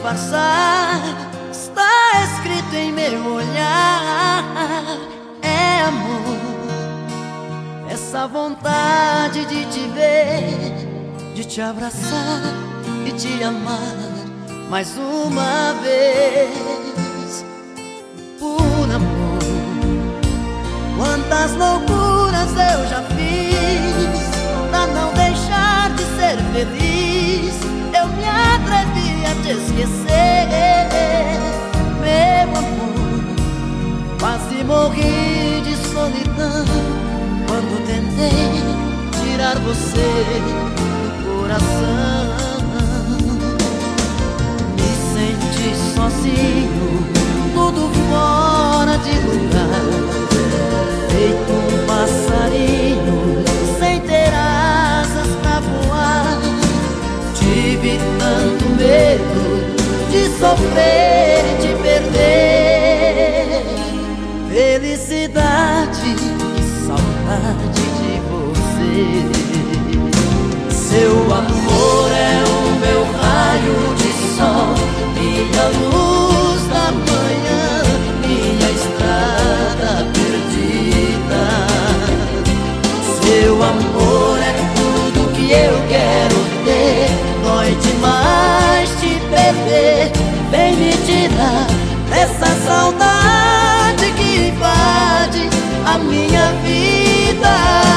passar Está escrito em meu olhar. É amor. Essa vontade de te ver De te abraçar e te amar Mais uma vez. Por amor. Quantas loucuras eu já fiz Pra não deixar de ser feliz te esquecer. Meu amor Quase morri de solidão Quando tentei tirar você do coração. Me senti sozinho Tudo fora de lugar. Feito um passarinho Sem ter asas pra voar. Tive tanto medo De sofrer e de perder. Felicidade e saudade de você. Seu amor é o meu raio de sol Minha luz da manhã Minha estrada perdida. Seu amor é tudo que eu quero Tirar dessa saudade que invade a minha vida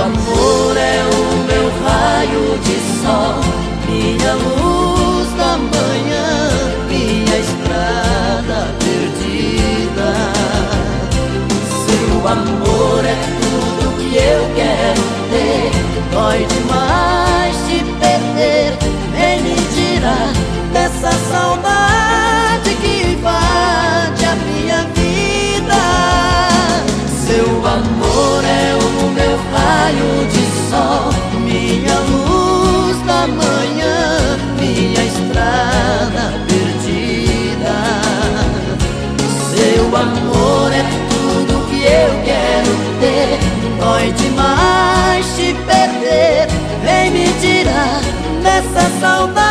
amor é o meu raio de sol, minha luz da manhã, minha estrada perdida. Seu amor é tudo que eu quero ter, dói demais Amor é tudo que eu quero ter, dói demais te perder, vem me tirar dessa saudade.